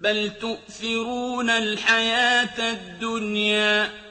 بَلْ تُؤْثِرُونَ الْحَيَاةَ الدُّنْيَا.